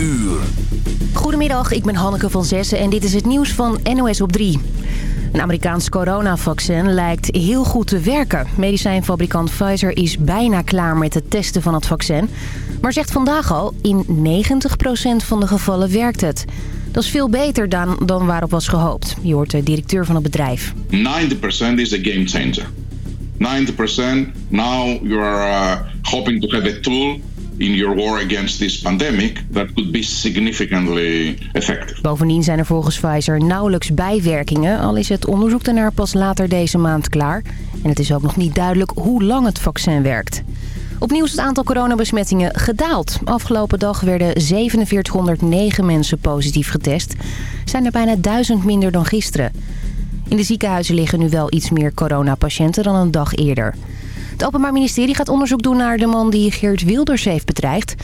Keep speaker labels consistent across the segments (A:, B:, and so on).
A: uur.
B: Goedemiddag, ik ben Hanneke van Zessen en dit is het nieuws van NOS op 3. Een Amerikaans coronavaccin lijkt heel goed te werken. Medicijnfabrikant Pfizer is bijna klaar met het testen van het vaccin. Maar zegt vandaag al, in 90% van de gevallen werkt het. Dat is veel beter dan, dan waarop was gehoopt. Je hoort de directeur van het bedrijf.
C: 90% is a game changer. 90% now you are uh, hoping to have a tool in your war against this pandemic that could be significantly effective.
B: Bovendien zijn er volgens Pfizer nauwelijks bijwerkingen... al is het onderzoek daarnaar pas later deze maand klaar. En het is ook nog niet duidelijk hoe lang het vaccin werkt. Opnieuw is het aantal coronabesmettingen gedaald. Afgelopen dag werden 4709 mensen positief getest. Zijn er bijna 1000 minder dan gisteren. In de ziekenhuizen liggen nu wel iets meer coronapatiënten dan een dag eerder. Het Openbaar Ministerie gaat onderzoek doen naar de man die Geert Wilders heeft bedreigd.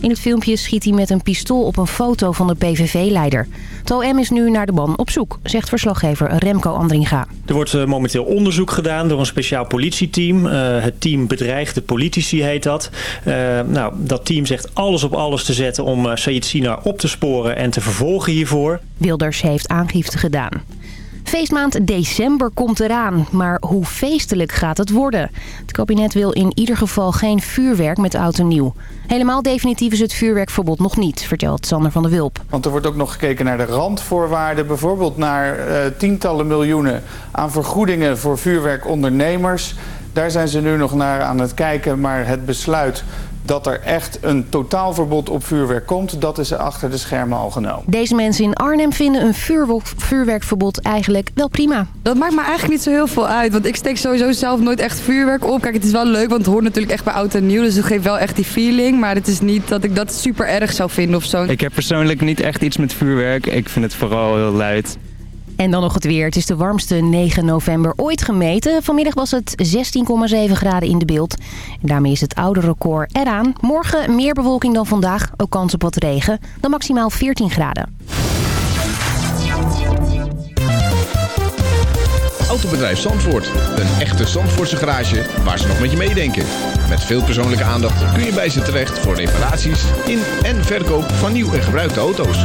B: In het filmpje schiet hij met een pistool op een foto van de PVV-leider. Het OM is nu naar de man op zoek, zegt verslaggever Remco Andringa.
D: Er wordt uh, momenteel onderzoek gedaan door een speciaal politieteam. Uh, het team bedreigde politici heet dat. Uh, nou, dat team zegt alles op alles te zetten om Sayed Sina op te sporen en te vervolgen hiervoor.
B: Wilders heeft aangifte gedaan. Feestmaand december komt eraan, maar hoe feestelijk gaat het worden? Het kabinet wil in ieder geval geen vuurwerk met oud en nieuw. Helemaal definitief is het vuurwerkverbod nog niet, vertelt Sander van der Wulp.
E: Want er wordt ook nog gekeken naar de randvoorwaarden. Bijvoorbeeld naar uh, tientallen miljoenen aan vergoedingen voor vuurwerkondernemers. Daar zijn ze nu nog naar aan het kijken, maar het besluit dat er echt een totaalverbod op vuurwerk komt, dat is achter de schermen al genomen.
B: Deze mensen in Arnhem vinden een vuurwerkverbod eigenlijk wel prima.
F: Dat maakt me eigenlijk niet zo heel veel uit, want ik steek sowieso zelf nooit echt vuurwerk op. Kijk, het is wel leuk, want het hoort natuurlijk echt bij oud en nieuw, dus het geeft wel echt die feeling. Maar het is niet dat ik dat super erg zou vinden of zo.
G: Ik heb persoonlijk niet echt iets met vuurwerk. Ik vind het vooral heel luid.
B: En dan nog het weer. Het is de warmste 9 november ooit gemeten. Vanmiddag was het 16,7 graden in de beeld. Daarmee is het oude record eraan. Morgen meer bewolking dan vandaag. Ook kans op wat regen. Dan maximaal 14 graden.
H: Autobedrijf Zandvoort. Een echte Zandvoortse garage waar ze nog met je meedenken. Met veel persoonlijke aandacht kun je bij ze terecht voor reparaties in en verkoop van nieuw en gebruikte auto's.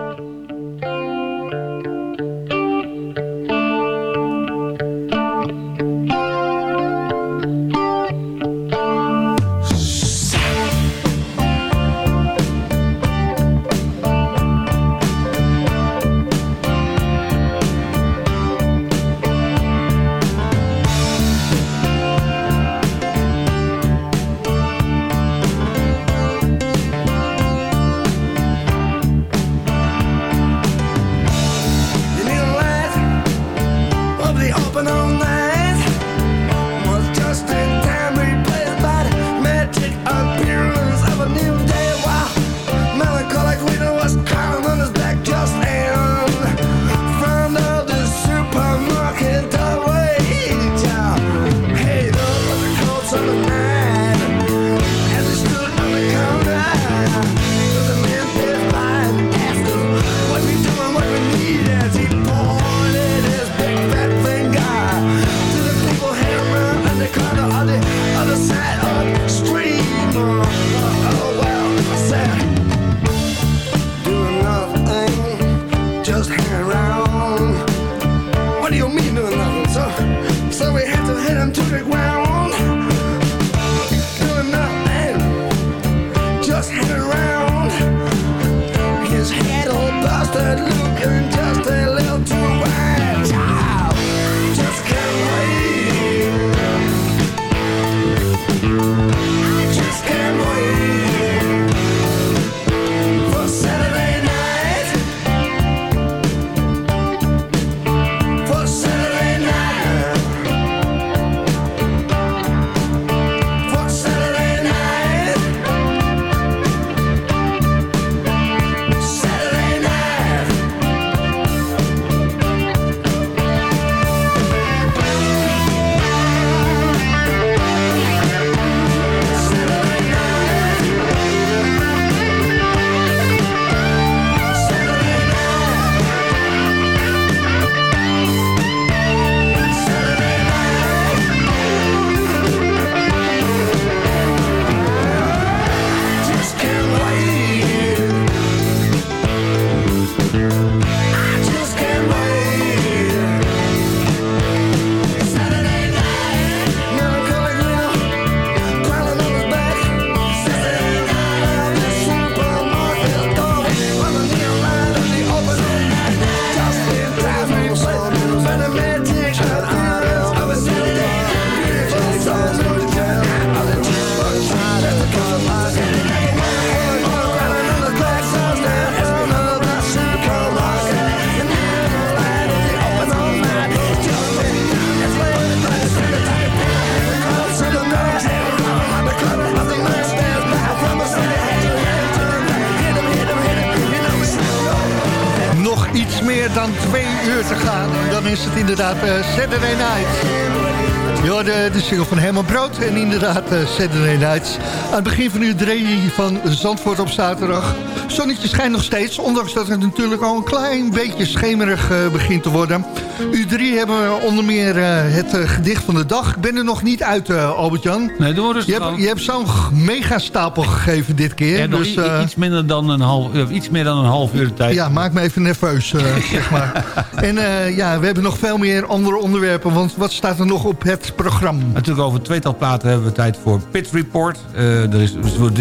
I: En inderdaad uh, Saturday Nights. Aan het begin van uur 3 van Zandvoort op zaterdag. Zonnetje schijnt nog steeds, ondanks dat het natuurlijk al een klein beetje schemerig uh, begint te worden. U3 hebben we onder meer uh, het gedicht van de dag. Ik ben er nog niet uit, Albert-Jan.
J: Nee, door dus
I: Je hebt, je hebt zo'n megastapel gegeven dit keer.
J: Ja, dus, iets, minder dan een half, iets meer dan een half uur tijd.
I: Ja, maak me even nerveus, zeg maar. en ja, we hebben nog veel meer andere onderwerpen, want wat staat er nog op het programma?
J: Natuurlijk over tweetal platen hebben we tijd voor Pit Report. Uh, er is wordt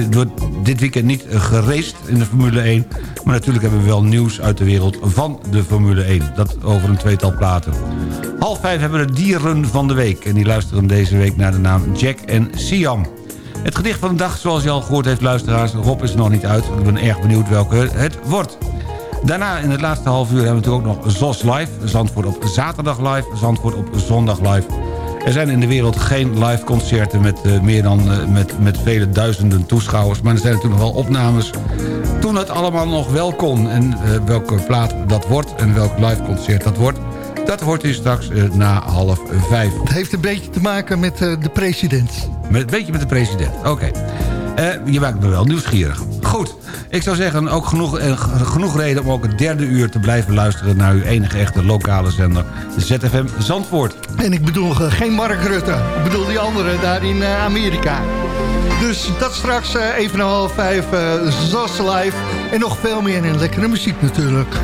J: dit weekend niet geraced in de Formule 1. Maar natuurlijk hebben we wel nieuws uit de wereld van de Formule 1. Dat over een tweetal platen. Half vijf hebben we de dieren van de week. En die luisteren deze week naar de naam Jack en Siam. Het gedicht van de dag, zoals je al gehoord heeft, luisteraars. Rob is er nog niet uit. Ik ben erg benieuwd welke het wordt. Daarna in het laatste half uur hebben we natuurlijk ook nog ZOS Live. Zandvoort op zaterdag live, Zandvoort op zondag live. Er zijn in de wereld geen live concerten met, uh, meer dan, uh, met, met vele duizenden toeschouwers. Maar er zijn natuurlijk nog wel opnames toen het allemaal nog wel kon. En uh, welke plaat dat wordt en welk live concert dat wordt... dat hoort u straks na half vijf.
I: Het heeft een beetje te maken met de president.
J: Met, een beetje met de president, oké. Okay. je maakt me wel nieuwsgierig. Goed, ik zou zeggen ook genoeg, eh, genoeg reden om ook het derde uur te blijven luisteren... naar uw enige echte lokale zender, ZFM Zandvoort.
I: En ik bedoel uh, geen Mark Rutte, ik bedoel die andere daar in uh, Amerika. Dus dat straks even na half vijf, uh, Live. En nog veel meer in lekkere muziek natuurlijk.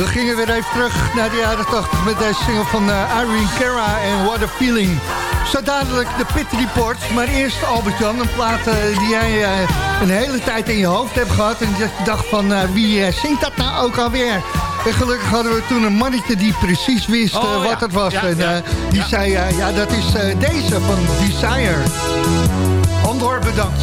K: We gingen weer even terug naar de jaren 80 met deze single van uh, Irene Cara en What a Feeling. Zo dadelijk de Pit Report. Maar eerst Albert-Jan, een plaat uh, die jij uh, een hele tijd in je hoofd hebt gehad. En je dacht van wie zingt dat nou ook alweer? En gelukkig hadden we toen een mannetje die precies wist oh, wat ja. het was. Ja, en ja, die zei, ja dat is deze van Desire. Andor bedankt.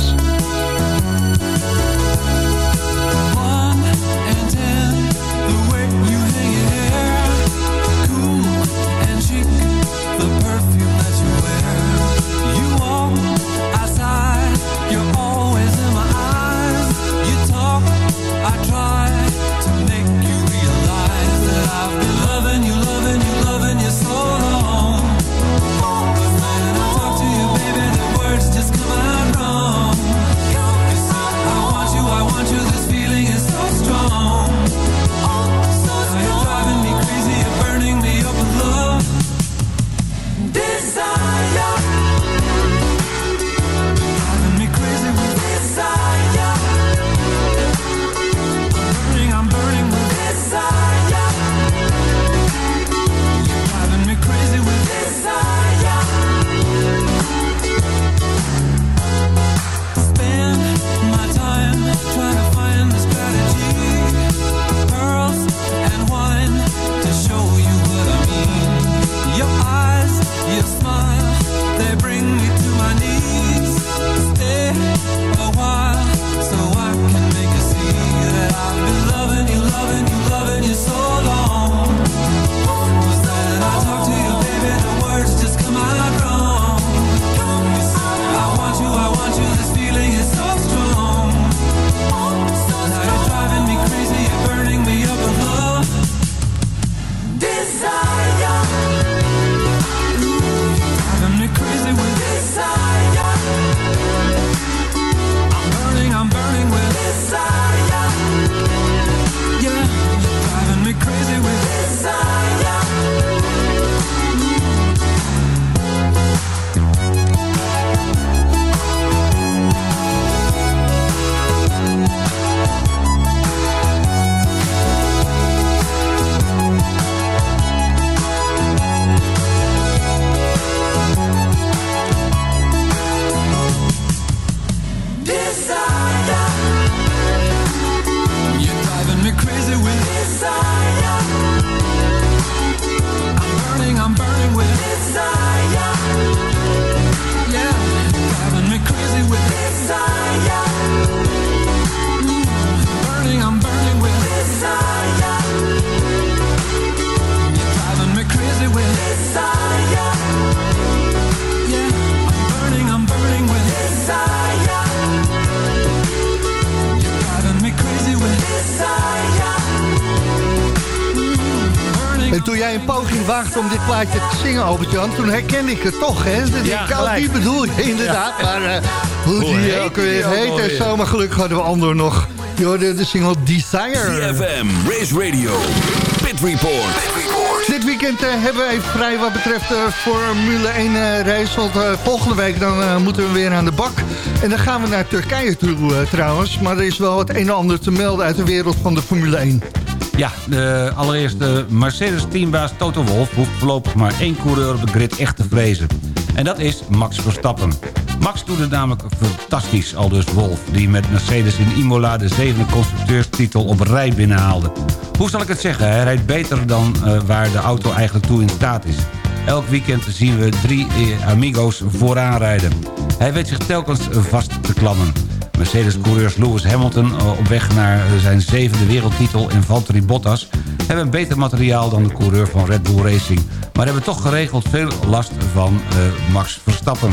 K: Toen herkende ik het toch, hè? Dat ja, ik, oh, die bedoel je inderdaad. Maar uh, hoe, hoe die ook weer heet en zo. Maar gelukkig hadden we Andor nog. Je hoorde de single Desire.
L: CFM, Race Radio, Pit Report.
K: Dit weekend uh, hebben we even vrij wat betreft uh, Formule 1 race. Want volgende week dan moeten we weer aan de bak. En dan gaan we naar Turkije toe trouwens. Maar er is wel het een en ander te melden uit de wereld van de Formule 1.
J: Ja, de, allereerst de Mercedes-teambaas Toto Wolff... hoeft voorlopig maar één coureur op de grid echt te vrezen. En dat is Max Verstappen. Max doet het namelijk fantastisch, al dus Wolf... die met Mercedes in Imola de zevende constructeurstitel op rij binnenhaalde. Hoe zal ik het zeggen? Hij rijdt beter dan uh, waar de auto eigenlijk toe in staat is. Elk weekend zien we drie eh, amigo's vooraan rijden. Hij weet zich telkens vast te klammen. Mercedes-coureurs Lewis Hamilton eh, op weg naar zijn zevende wereldtitel... en Valtteri Bottas hebben beter materiaal dan de coureur van Red Bull Racing... maar hebben toch geregeld veel last van uh, Max Verstappen.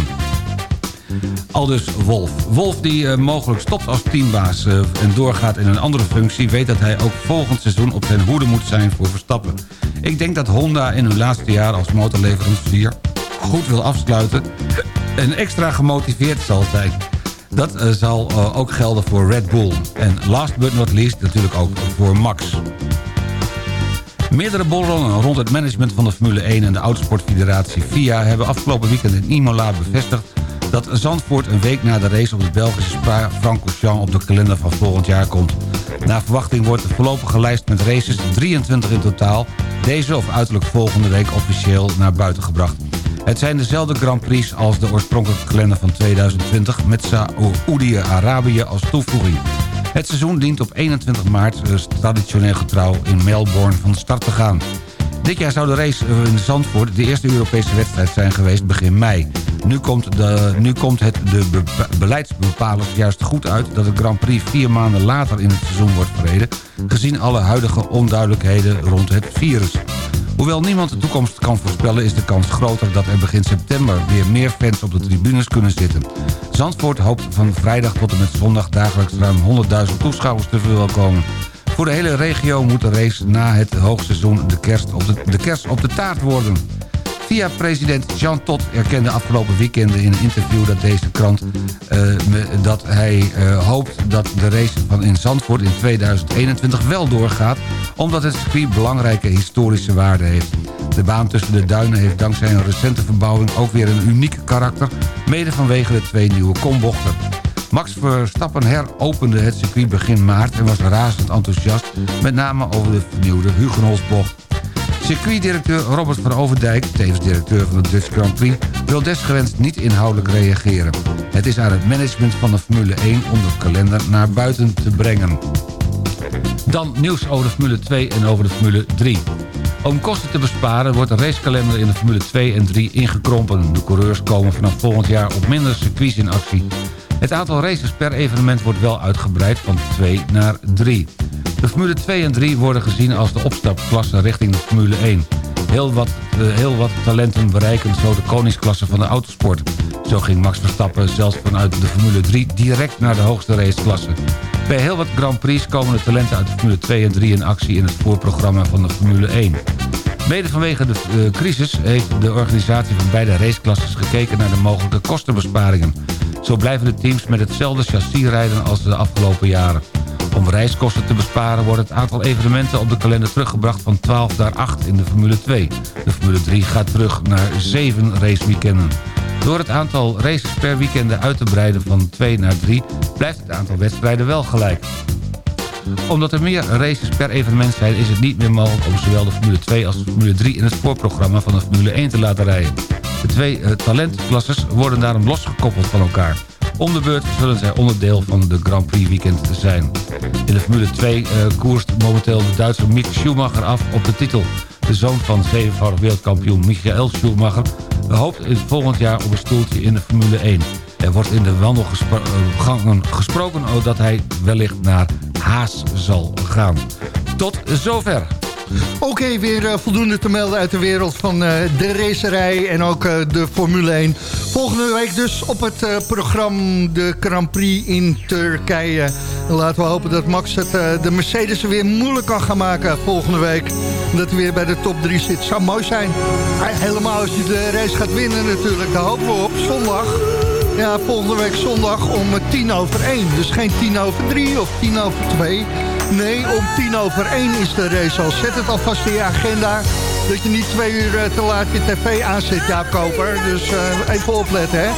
J: Aldus Wolf. Wolf die mogelijk stopt als teambaas en doorgaat in een andere functie... weet dat hij ook volgend seizoen op zijn hoede moet zijn voor Verstappen. Ik denk dat Honda in hun laatste jaar als motorleverancier goed wil afsluiten... en extra gemotiveerd zal zijn. Dat uh, zal uh, ook gelden voor Red Bull. En last but not least natuurlijk ook voor Max. Meerdere bolronnen rond het management van de Formule 1 en de Autosportfederatie FIA... hebben afgelopen weekend in Imola bevestigd dat Zandvoort een week na de race op de Belgische Spa-Francorchamps op de kalender van volgend jaar komt. Naar verwachting wordt de voorlopige lijst met races 23 in totaal... deze of uiterlijk volgende week officieel naar buiten gebracht. Het zijn dezelfde Grand Prix als de oorspronkelijke kalender van 2020... met Saoedi-Arabië als toevoeging. Het seizoen dient op 21 maart dus traditioneel getrouw in Melbourne van start te gaan. Dit jaar zou de race in Zandvoort de eerste Europese wedstrijd zijn geweest begin mei. Nu komt, de, nu komt het de be beleidsbepalers juist goed uit... dat de Grand Prix vier maanden later in het seizoen wordt verreden... gezien alle huidige onduidelijkheden rond het virus. Hoewel niemand de toekomst kan voorspellen... is de kans groter dat er begin september weer meer fans op de tribunes kunnen zitten. Zandvoort hoopt van vrijdag tot en met zondag dagelijks ruim 100.000 toeschouwers te verwelkomen. Voor de hele regio moet de race na het hoogseizoen de kerst op de, de, kerst op de taart worden. Via president Jean Todt erkende afgelopen weekend in een interview dat deze krant... Uh, dat hij uh, hoopt dat de race van in Zandvoort in 2021 wel doorgaat... omdat het circuit belangrijke historische waarde heeft. De baan tussen de duinen heeft dankzij een recente verbouwing ook weer een uniek karakter... mede vanwege de twee nieuwe kombochten. Max Verstappen heropende het circuit begin maart en was razend enthousiast... met name over de vernieuwde Hugenholzbocht. Circuitdirecteur Robert van Overdijk, tevens directeur van de Dutch Grand Prix... wil desgewenst niet inhoudelijk reageren. Het is aan het management van de Formule 1 om de kalender naar buiten te brengen. Dan nieuws over de Formule 2 en over de Formule 3. Om kosten te besparen wordt de racekalender in de Formule 2 en 3 ingekrompen. De coureurs komen vanaf volgend jaar op minder circuits in actie. Het aantal races per evenement wordt wel uitgebreid van 2 naar 3. De Formule 2 en 3 worden gezien als de opstapklasse richting de Formule 1. Heel wat, uh, heel wat talenten bereiken zo de koningsklasse van de autosport. Zo ging Max Verstappen zelfs vanuit de Formule 3 direct naar de hoogste raceklasse. Bij heel wat Grand Prix komen de talenten uit de Formule 2 en 3 in actie in het voorprogramma van de Formule 1. Mede vanwege de uh, crisis heeft de organisatie van beide raceklasses gekeken naar de mogelijke kostenbesparingen. Zo blijven de teams met hetzelfde chassis rijden als de afgelopen jaren. Om reiskosten te besparen wordt het aantal evenementen op de kalender teruggebracht van 12 naar 8 in de Formule 2. De Formule 3 gaat terug naar 7 raceweekenden. Door het aantal races per weekend uit te breiden van 2 naar 3 blijft het aantal wedstrijden wel gelijk. Omdat er meer races per evenement zijn is het niet meer mogelijk om zowel de Formule 2 als de Formule 3 in het voorprogramma van de Formule 1 te laten rijden. De twee uh, talentklasses worden daarom losgekoppeld van elkaar. Om de beurt zullen zij onderdeel van de Grand Prix weekend zijn. In de Formule 2 uh, koerst momenteel de Duitse Mick Schumacher af op de titel. De zoon van zevenvoudig wereldkampioen Michael Schumacher... hoopt volgend jaar op een stoeltje in de Formule 1. Er wordt in de wandelgangen gesproken dat hij wellicht naar Haas zal gaan. Tot zover.
I: Oké, weer uh, voldoende te melden uit de wereld van uh, de racerij en ook uh, de Formule 1. Volgende week dus op het programma de Grand Prix in Turkije. En laten we hopen dat Max het, de Mercedes weer moeilijk kan gaan maken volgende week. Dat hij weer bij de top 3 zit. Zou mooi zijn. Helemaal als je de race gaat winnen natuurlijk. Daar hopen we op. Zondag. Ja, volgende week zondag om tien over 1. Dus geen tien over 3 of tien over 2. Nee, om tien over één is de race al. Zet het alvast in je agenda. Dat je niet twee uur te laat je tv aanzet, Jaap Koper. Dus uh, even opletten, hè.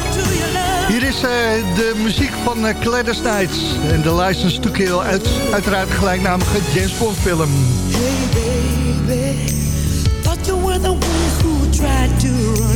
I: Hier is uh, de muziek van uh. En de License to Kill. Uit, uiteraard gelijknamige James Bond film. Hey baby, you were the one who tried to run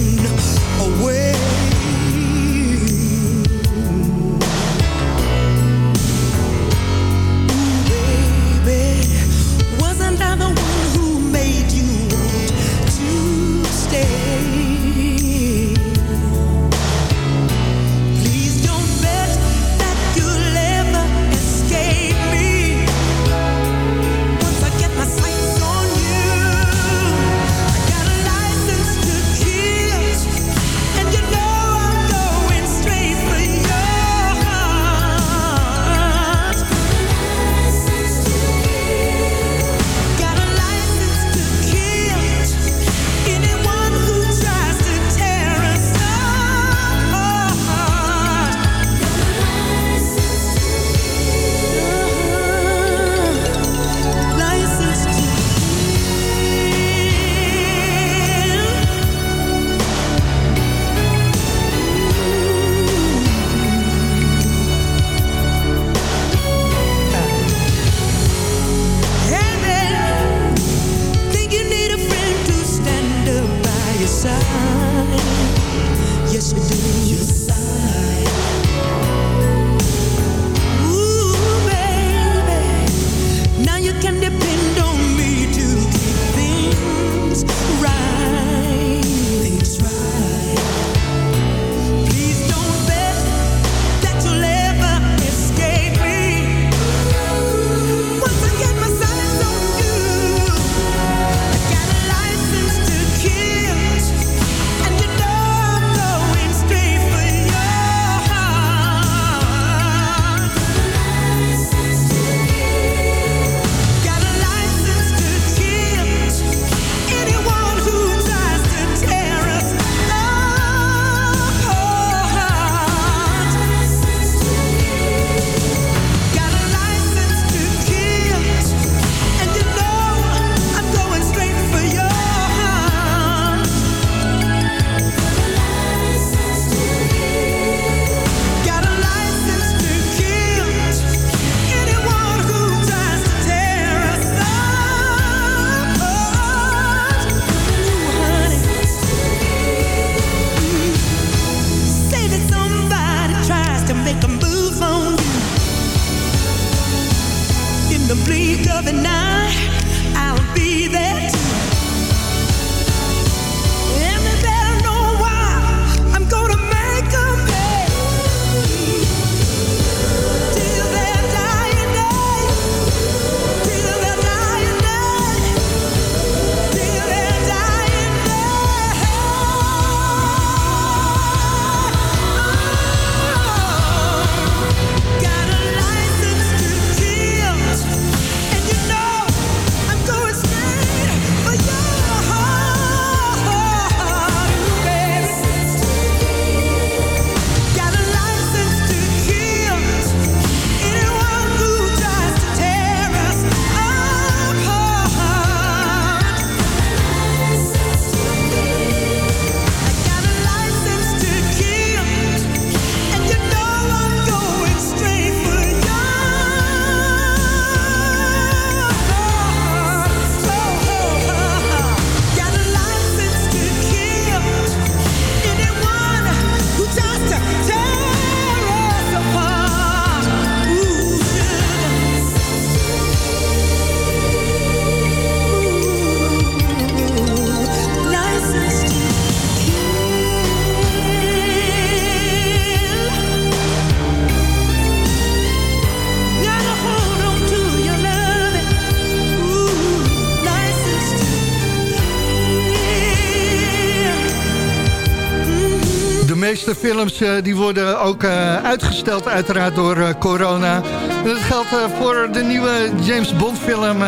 I: meeste films uh, die worden ook uh, uitgesteld uiteraard door uh, corona. Dat geldt voor de nieuwe James Bond film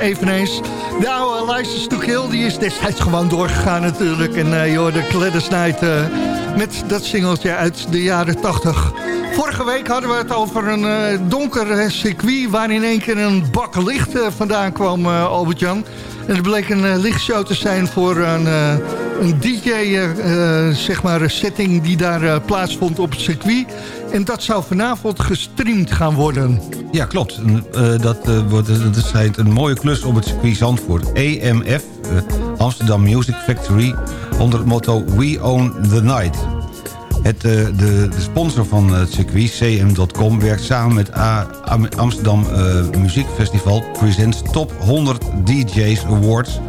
I: eveneens. De oude License to Kill die is destijds gewoon doorgegaan natuurlijk. En je hoorde Gladys met dat singeltje uit de jaren 80. Vorige week hadden we het over een donker circuit... waar in één keer een bak licht vandaan kwam, Albert-Jan. En het bleek een lichtshow te zijn voor een, een DJ, zeg maar, setting die daar plaatsvond op het circuit. En dat zou vanavond gestreamd gaan worden.
J: Ja, klopt. Uh, dat, uh, wordt, dat is een mooie klus op het circuit Zandvoort. EMF, uh, Amsterdam Music Factory, onder het motto We Own the Night. Het, de, de, sponsor van het circuit, cm.com, werkt samen met Amsterdam Muziekfestival... Presents Top 100 DJs Awards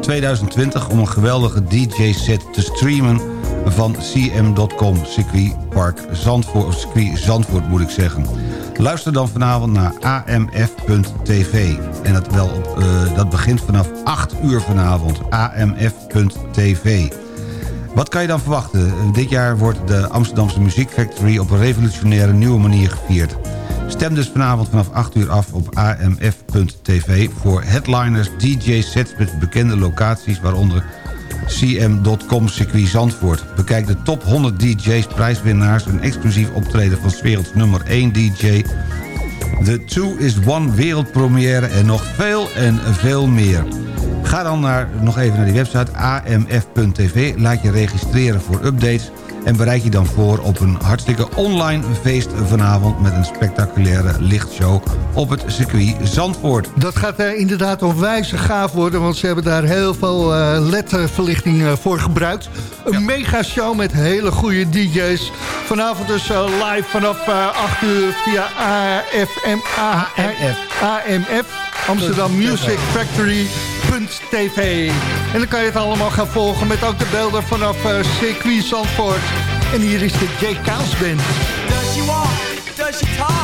J: 2020... om een geweldige DJ-set te streamen van cm.com, circuitpark Zandvoort, of circuit Zandvoort moet ik zeggen. Luister dan vanavond naar amf.tv. En dat, wel op, uh, dat begint vanaf 8 uur vanavond, amf.tv. Wat kan je dan verwachten? Dit jaar wordt de Amsterdamse Muziek Factory op een revolutionaire nieuwe manier gevierd. Stem dus vanavond vanaf 8 uur af op amf.tv voor headliners, DJ-sets met bekende locaties... waaronder cm.com circuit Zandvoort. Bekijk de top 100 DJ's, prijswinnaars... een exclusief optreden van werelds nummer 1 DJ... De 2 is One wereldpremière en nog veel en veel meer. Ga dan naar, nog even naar die website amf.tv. Laat je registreren voor updates en bereid je dan voor op een hartstikke online feest vanavond... met een spectaculaire lichtshow op het circuit Zandvoort.
I: Dat gaat uh, inderdaad onwijs gaaf worden... want ze hebben daar heel veel uh, LED-verlichting uh, voor gebruikt. Een ja. mega show met hele goede DJ's. Vanavond dus live vanaf 8 uur via AFM, AMF, AMF Amsterdam Music Factory TV. En dan kan je het allemaal gaan volgen met ook de beelden vanaf uh, circuit. En hier is de J. Band. Does?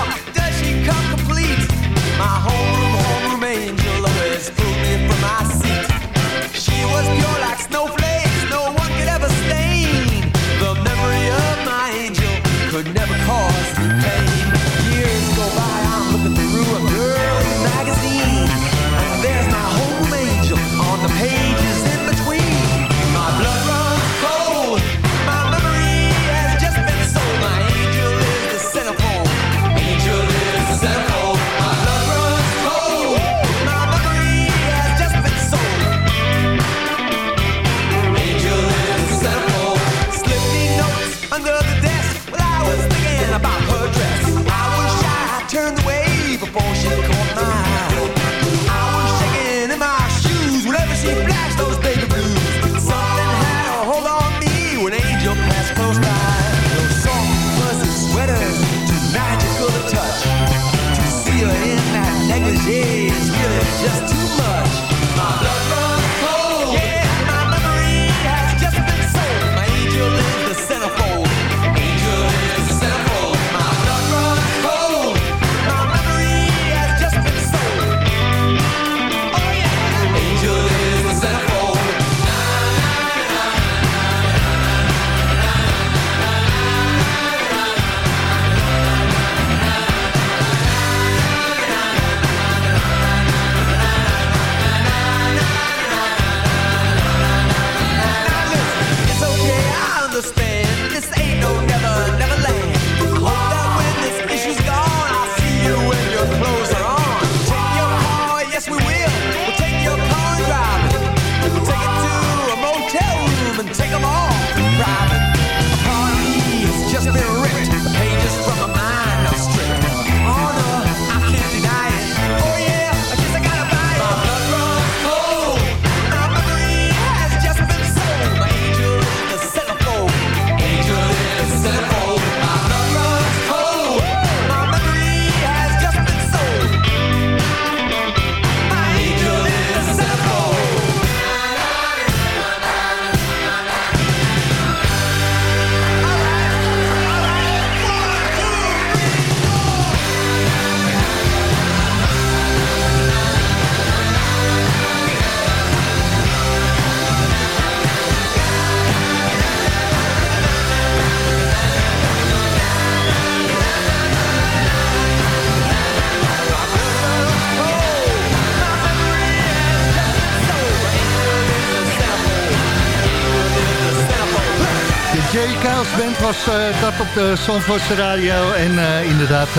I: Was uh, dat op de Zandvoortse radio. En uh, inderdaad, uh,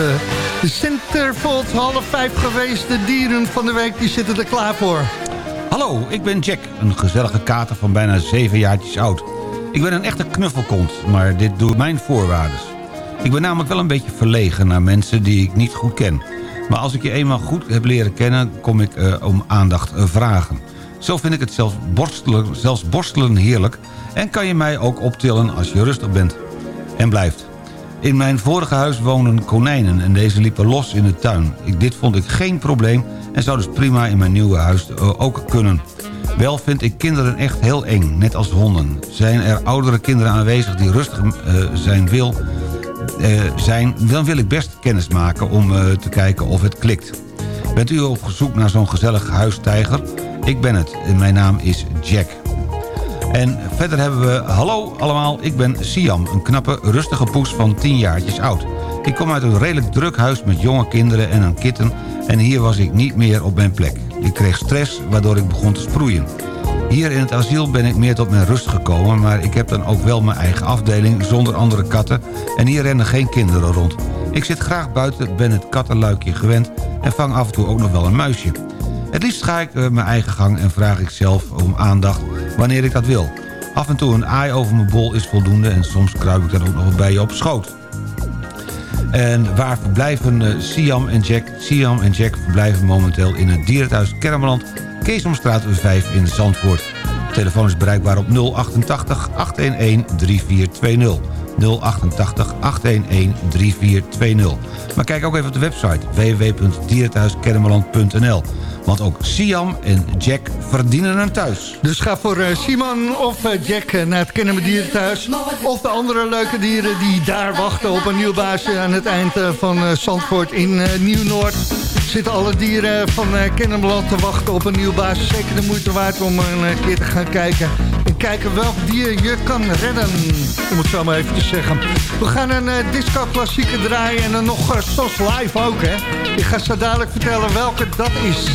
I: de Centerfold half vijf geweest. De dieren van de week, die zitten er klaar voor.
J: Hallo, ik ben Jack, een gezellige kater van bijna zeven jaartjes oud. Ik ben een echte knuffelkont, maar dit doet mijn voorwaarden. Ik ben namelijk wel een beetje verlegen naar mensen die ik niet goed ken. Maar als ik je eenmaal goed heb leren kennen, kom ik om aandacht vragen. Zo vind ik het zelfs borstelen, zelfs borstelen heerlijk... en kan je mij ook optillen als je rustig bent. En blijft. In mijn vorige huis woonden konijnen en deze liepen los in de tuin. Ik, dit vond ik geen probleem en zou dus prima in mijn nieuwe huis uh, ook kunnen. Wel vind ik kinderen echt heel eng, net als honden. Zijn er oudere kinderen aanwezig die rustig uh, zijn wil... Uh, zijn, dan wil ik best kennis maken om te kijken of het klikt. Bent u op zoek naar zo'n gezellig huistijger? Ik ben het. Mijn naam is Jack. En verder hebben we... Hallo allemaal, ik ben Siam. Een knappe, rustige poes van 10 jaartjes oud. Ik kom uit een redelijk druk huis met jonge kinderen en een kitten... en hier was ik niet meer op mijn plek. Ik kreeg stress, waardoor ik begon te sproeien. Hier in het asiel ben ik meer tot mijn rust gekomen... maar ik heb dan ook wel mijn eigen afdeling zonder andere katten... en hier rennen geen kinderen rond. Ik zit graag buiten, ben het kattenluikje gewend... en vang af en toe ook nog wel een muisje. Het liefst ga ik uh, mijn eigen gang en vraag ik zelf om aandacht wanneer ik dat wil. Af en toe een aai over mijn bol is voldoende... en soms kruip ik dan ook nog bij je op schoot. En waar verblijven uh, Siam en Jack? Siam en Jack verblijven momenteel in het dierenthuis Kermeland... Keesomstraat 5 in Zandvoort. Telefoon is bereikbaar op 088 811 3420. 088 811 3420. Maar kijk ook even op de website www.dierenthuiskermeland.nl. Want ook Siam en Jack verdienen een thuis.
I: Dus ga voor uh, Simon of uh, Jack naar het Kennemer Dierenthuis. Of de andere leuke dieren die daar wachten op een nieuw baasje... aan het eind van Zandvoort in Nieuw-Noord. Zitten alle dieren van Kennemerland te wachten op een nieuw baas. Zeker de moeite waard om een keer te gaan kijken. En kijken welk dier je kan redden. Om het zo maar even te zeggen. We gaan een disco-klassieker draaien en dan nog SOS Live ook, hè. Ik ga zo dadelijk vertellen welke dat is.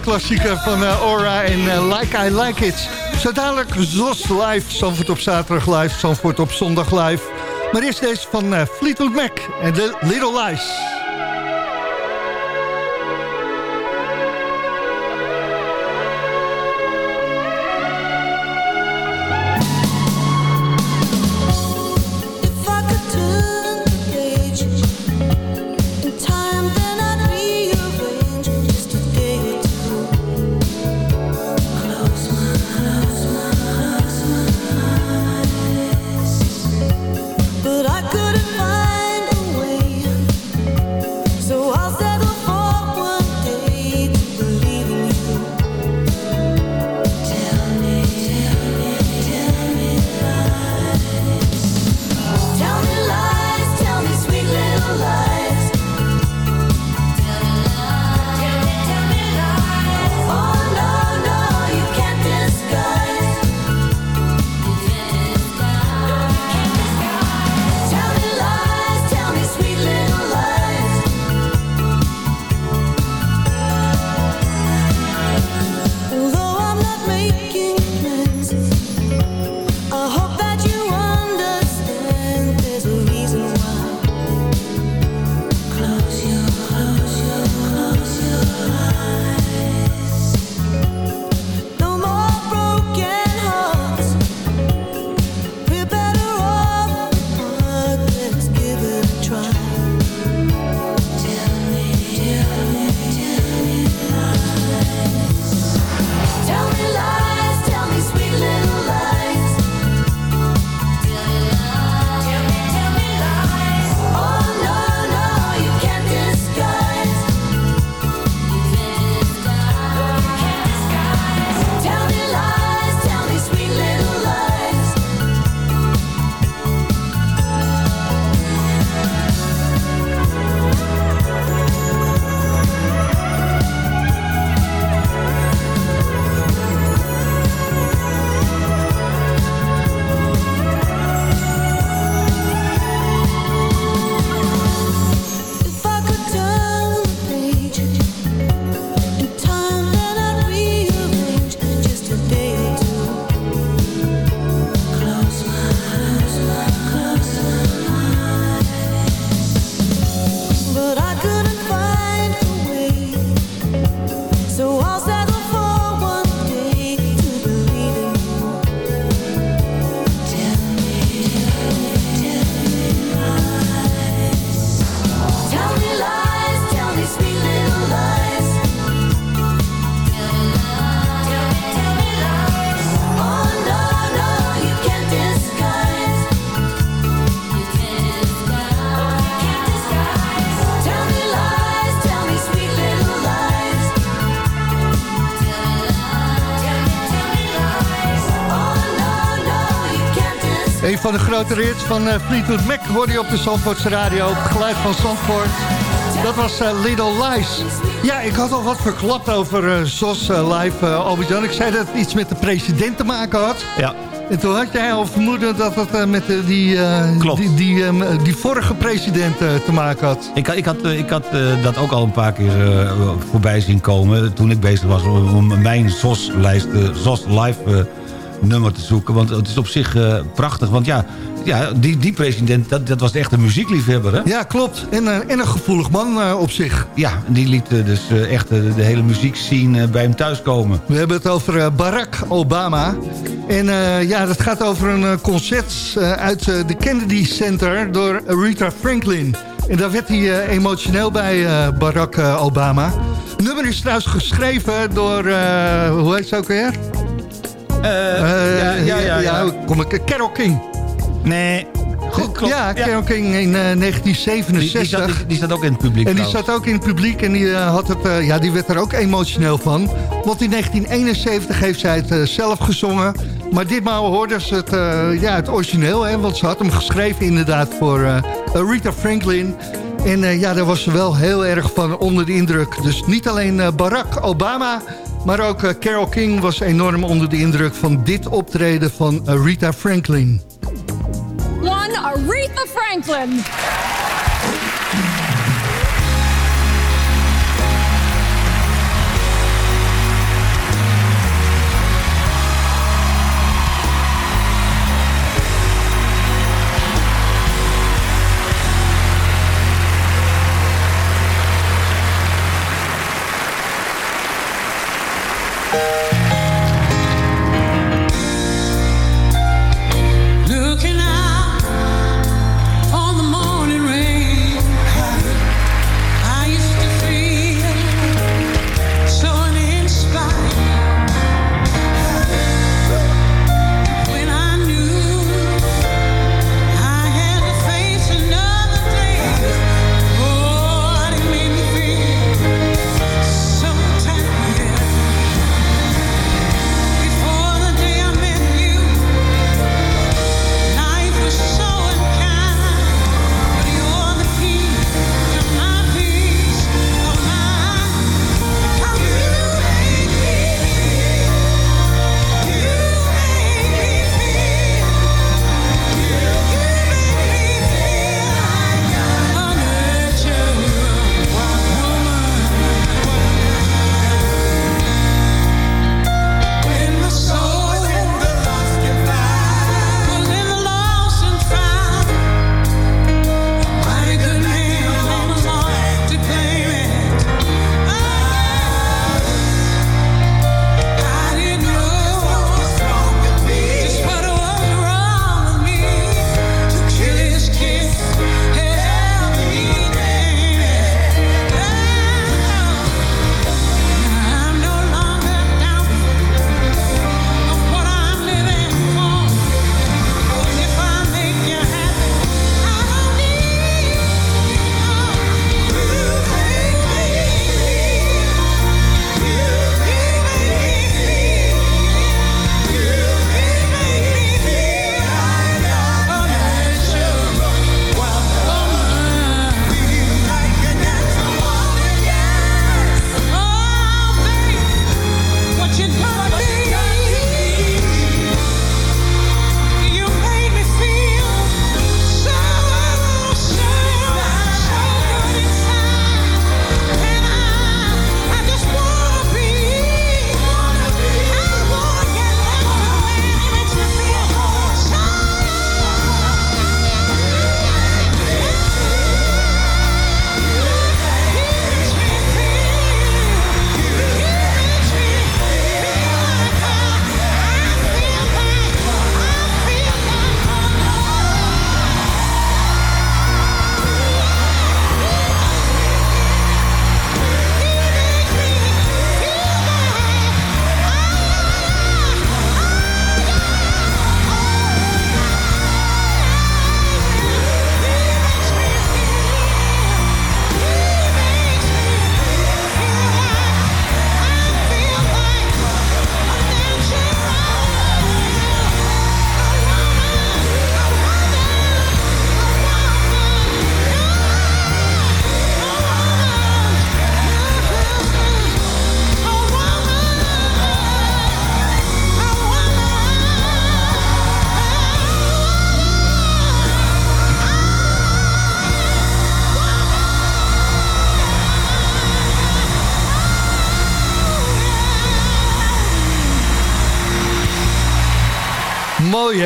I: De disco-klassieker van eh, Aura en eh, Like I Like It. Zo dadelijk Zos live, Zandvoort op zaterdag live, Zandvoort op zondag live. Maar eerst deze van eh, Fleetwood Mac en de Little Lies. Van de grote hits van eh, Fleetwood Mac hoorde je op de Zandvoortse radio. Op het geluid van Zandvoort. Dat was eh, Little Lies. Ja, ik had al wat verklapt over eh ZOS Live, Albert-Jan. Ik zei dat het iets met de president te maken had.
J: Ja.
I: En toen had jij al vermoeden dat het met die, die, die, die vorige president te maken had.
J: Ik, had- ik had, ik had dat ook al een paar keer voorbij zien komen... toen ik bezig was om, mijn ZOS-lijst, eh, ZOS Live nummer te zoeken. Want het is op zich eh, prachtig. Want ja, ja die, die president, dat, dat was echt een muziekliefhebber, hè?
I: Ja, klopt. En, eh, en een gevoelig man eh, op zich.
J: Ja, die liet dus echt de hele muziekscene eh, bij hem thuiskomen.
I: We hebben het over Barack Obama. En ja, dat gaat over een concert uit de Kennedy Center door Aretha Franklin. En daar werd hij emotioneel bij, Barack Obama. Het nummer is trouwens geschreven door, hoe heet ze ook weer?
J: Ja, ja, ja, ja.
I: Kom ik, Carol King.
J: Nee,
I: Goed, ja, Carol King in eh, 1967.
J: Die, die, zat, die, die zat ook in het publiek
I: En die
J: trouwens.
I: zat ook in het publiek en die, eh, had het, eh, ja, die werd er ook emotioneel van. Want in 1971 heeft zij het eh, zelf gezongen. Maar ditmaal hoorden ze het, eh, ja, het origineel. Hè, want ze had hem geschreven inderdaad voor eh Rita Franklin. En eh, ja, daar was ze wel heel erg van onder de indruk. Dus niet alleen eh, Barack Obama... maar ook eh, Carol King was enorm onder de indruk... van dit optreden van Rita Franklin.
M: One Aretha Franklin.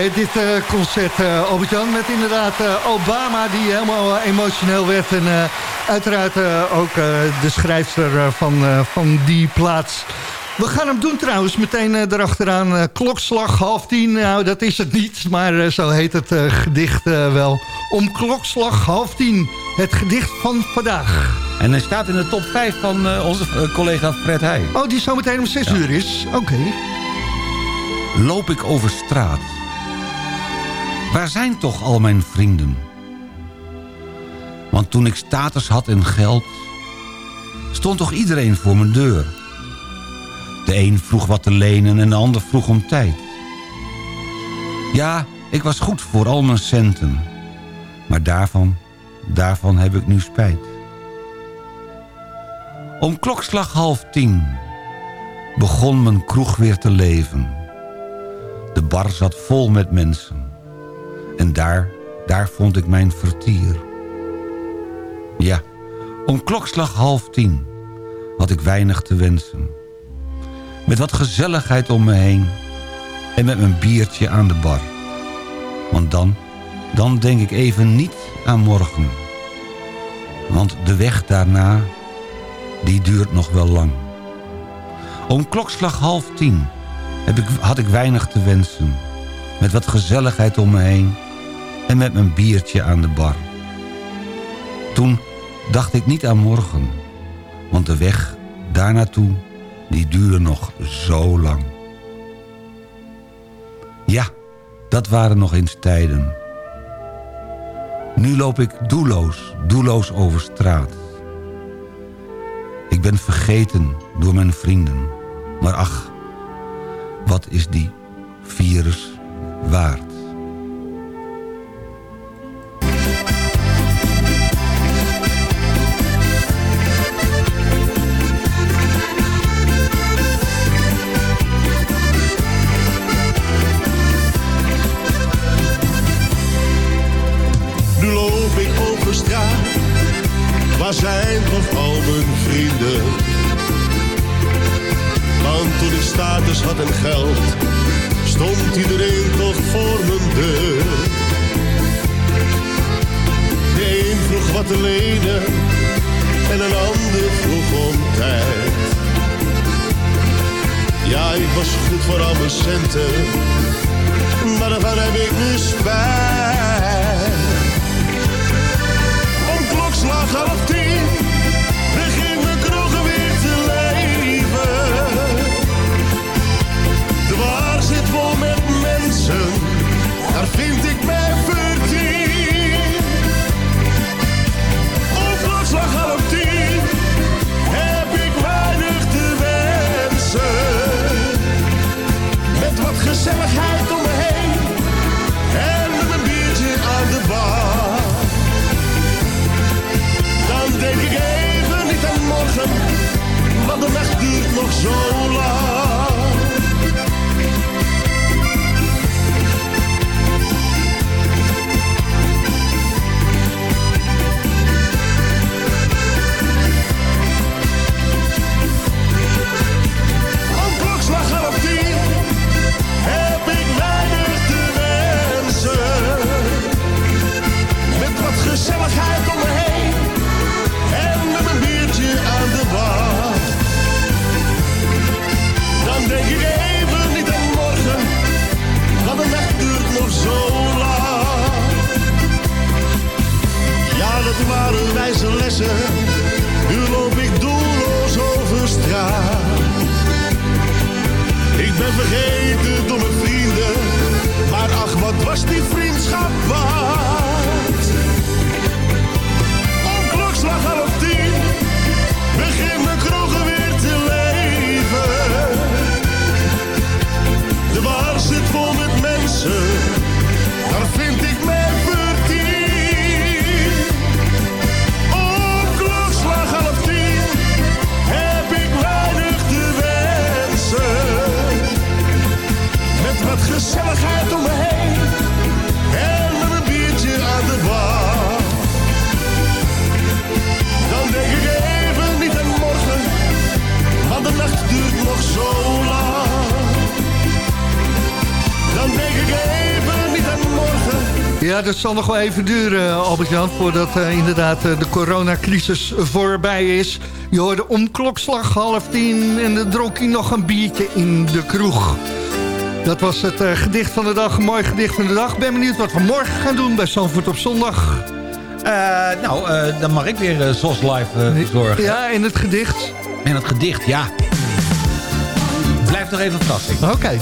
I: Hè, dit eh, concert, eh Albert-Jan, met inderdaad eh, Obama die helemaal eh, emotioneel werd. En eh, uiteraard eh, ook eh, de schrijfster eh, van, eh, van die plaats. We gaan hem doen trouwens, meteen eh, erachteraan. eh, klokslag half tien, nou dat is het niet, maar eh, zo heet het eh, gedicht eh, wel. Om klokslag half tien, het gedicht van vandaag.
J: En hij staat in de top 5 van eh, onze eh, collega Fred Heij.
I: Oh, die zometeen om zes uur is? Oké.
J: Loop ik over straat. Waar zijn toch al mijn vrienden? Want toen ik status had en geld... stond toch iedereen voor mijn deur. De een vroeg wat te lenen en de ander vroeg om tijd. Ja, ik was goed voor al mijn centen. Maar daarvan, daarvan heb ik nu spijt. Om klokslag half tien begon mijn kroeg weer te leven. De bar zat vol met mensen. En daar, daar vond ik mijn vertier. Ja, om klokslag half tien had ik weinig te wensen. Met wat gezelligheid om me heen en met mijn biertje aan de bar. Want dan, dan denk ik even niet aan morgen. Want de weg daarna, die duurt nog wel lang. Om klokslag half tien heb ik, had ik weinig te wensen. Met wat gezelligheid om me heen en met mijn biertje aan de bar. Toen dacht ik niet aan morgen, want de weg daar naartoe, die duurde nog zo lang. Ja, dat waren nog eens tijden. Nu loop ik doelloos, doelloos over straat. Ik ben vergeten door mijn vrienden. Maar ach, wat is die virus waard?
N: Status had en geld, stond iedereen toch voor mijn deur. De een vroeg wat te lenen en een ander vroeg om tijd. Ja, ik was goed voor al mijn centen, maar daarvan heb ik nu spijt. Om klokslag half tien vind ik mijn vertien. Om klokslag half tien heb ik weinig te wensen. Met wat gezelligheid om me heen en met een biertje aan de bar. Dan denk ik even niet aan morgen, want de nacht duurt nog zo lang. Dat
I: zal nog wel even duren, Albert-Jan... voordat eh, inderdaad eh, de coronacrisis voorbij is. Je hoorde om klokslag half tien en dan dronk hij nog een biertje in de kroeg. Dat was het eh, gedicht van de dag, een mooi gedicht van de dag. Ben benieuwd wat we morgen gaan doen bij Zandvoort op zondag.
J: nou, eh, dan mag ik weer uh, SOS Live eh, verzorgen.
I: Ja, in het gedicht.
J: En het gedicht, ja. Blijf nog even verrassing.
I: Oké.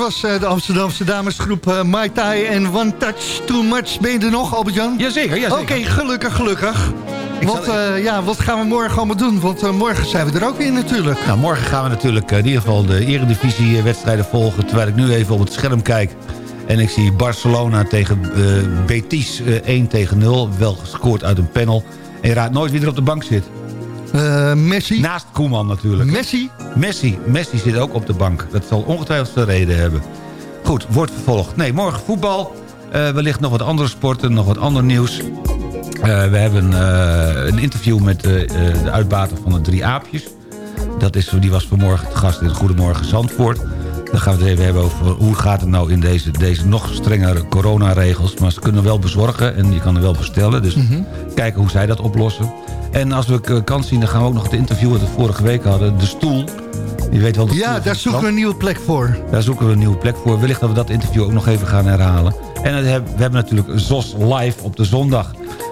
I: Was eh, de Amsterdamse damesgroep eh, Mai Tai en One Touch Too Much. Ben je er nog, Albert-Jan?
J: Jazeker, jazeker.
I: Oké, gelukkig, gelukkig. Want eh, ja, wat gaan we morgen allemaal doen? Want morgen zijn we er ook weer natuurlijk.
J: Nou, morgen gaan we natuurlijk in ieder geval de eredivisie-wedstrijden volgen... terwijl ik nu even op het scherm kijk... en ik zie Barcelona tegen eh, Betis eh, 1 tegen 0. Wel gescoord uit een panel. En je raadt nooit wie er op de bank zit.
I: Eh, Messi.
J: Naast Koeman natuurlijk.
I: Messi?
J: Messi. Messi zit ook op de bank. Dat zal ongetwijfeld zijn reden hebben. Goed, wordt vervolgd. Nee, morgen voetbal. Eh, wellicht nog wat andere sporten, nog wat ander nieuws. Eh, we hebben een interview met de uitbater van de Drie Aapjes. Dat is, die was vanmorgen te gast in Goedemorgen Zandvoort. Dan gaan we het even hebben over hoe gaat het nou in deze, deze nog strengere coronaregels. Maar ze kunnen wel bezorgen en je kan er wel bestellen. Dus
I: Mhm.
J: kijken hoe zij dat oplossen. En als we kans zien, dan gaan we ook nog het interview dat we vorige week hadden. De stoel. Je weet wel de stoel
I: Ja, daar zoeken we een nieuwe plek voor.
J: daar zoeken we een nieuwe plek voor. Wellicht dat we dat interview ook nog even gaan herhalen. En we hebben natuurlijk ZOS live op de zondag.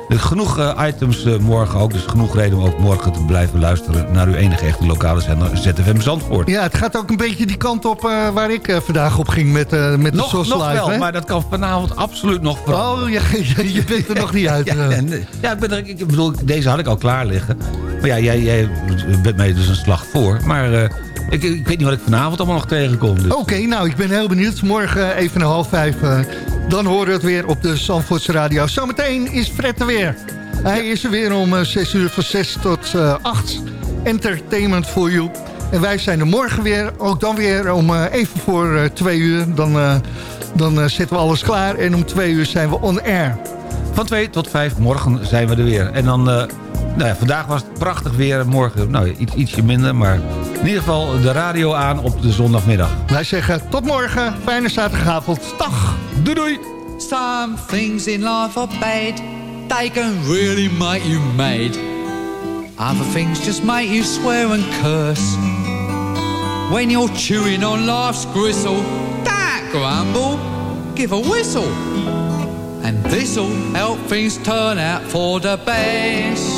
J: Genoeg eh, items eh, morgen ook. Dus genoeg reden om ook morgen te blijven luisteren... naar uw enige echte lokale zender ZFM Zandvoort.
I: Ja, het gaat ook een beetje die kant op eh, waar ik vandaag op ging met, eh met de
J: Nog,
I: SOS
J: nog
I: Live.
J: wel,
I: hè?
J: maar dat kan vanavond absoluut nog veranderen.
I: Oh, ja, je, je bent er nog niet uit.
J: Ja, en, ja ik, ben er, ik bedoel, deze had ik al klaar liggen. Maar ja, jij, jij bent mij dus een slag voor. Maar ik, ik weet niet wat ik vanavond allemaal nog tegenkom. Dus.
I: Oké, nou, ik ben heel benieuwd. Morgen even een half vijf, dan horen we het weer op de Zandvoortse Radio. Zometeen is Fred er weer. Hij is er weer om eh, 6 uur van 6 tot eh 8. Entertainment for you. En wij zijn er morgen weer, ook dan weer om eh, even voor eh 2 uur. Dan, eh, dan eh, zetten we alles klaar en om 2 uur zijn we on air.
J: Van 2 tot 5 morgen zijn we er weer. En dan, eh, nou ja, vandaag was het prachtig weer. Morgen, nou, iets, ietsje minder. Maar in ieder geval de radio aan op de zondagmiddag.
I: Wij zeggen tot morgen, fijne zaterdagavond. Dag.
J: Doei doei.
K: Some things in life are bad. They can really make you mad. Other things just make you swear and curse. When you're chewing on life's gristle, don't grumble, give a whistle. And this'll help things turn out for the best.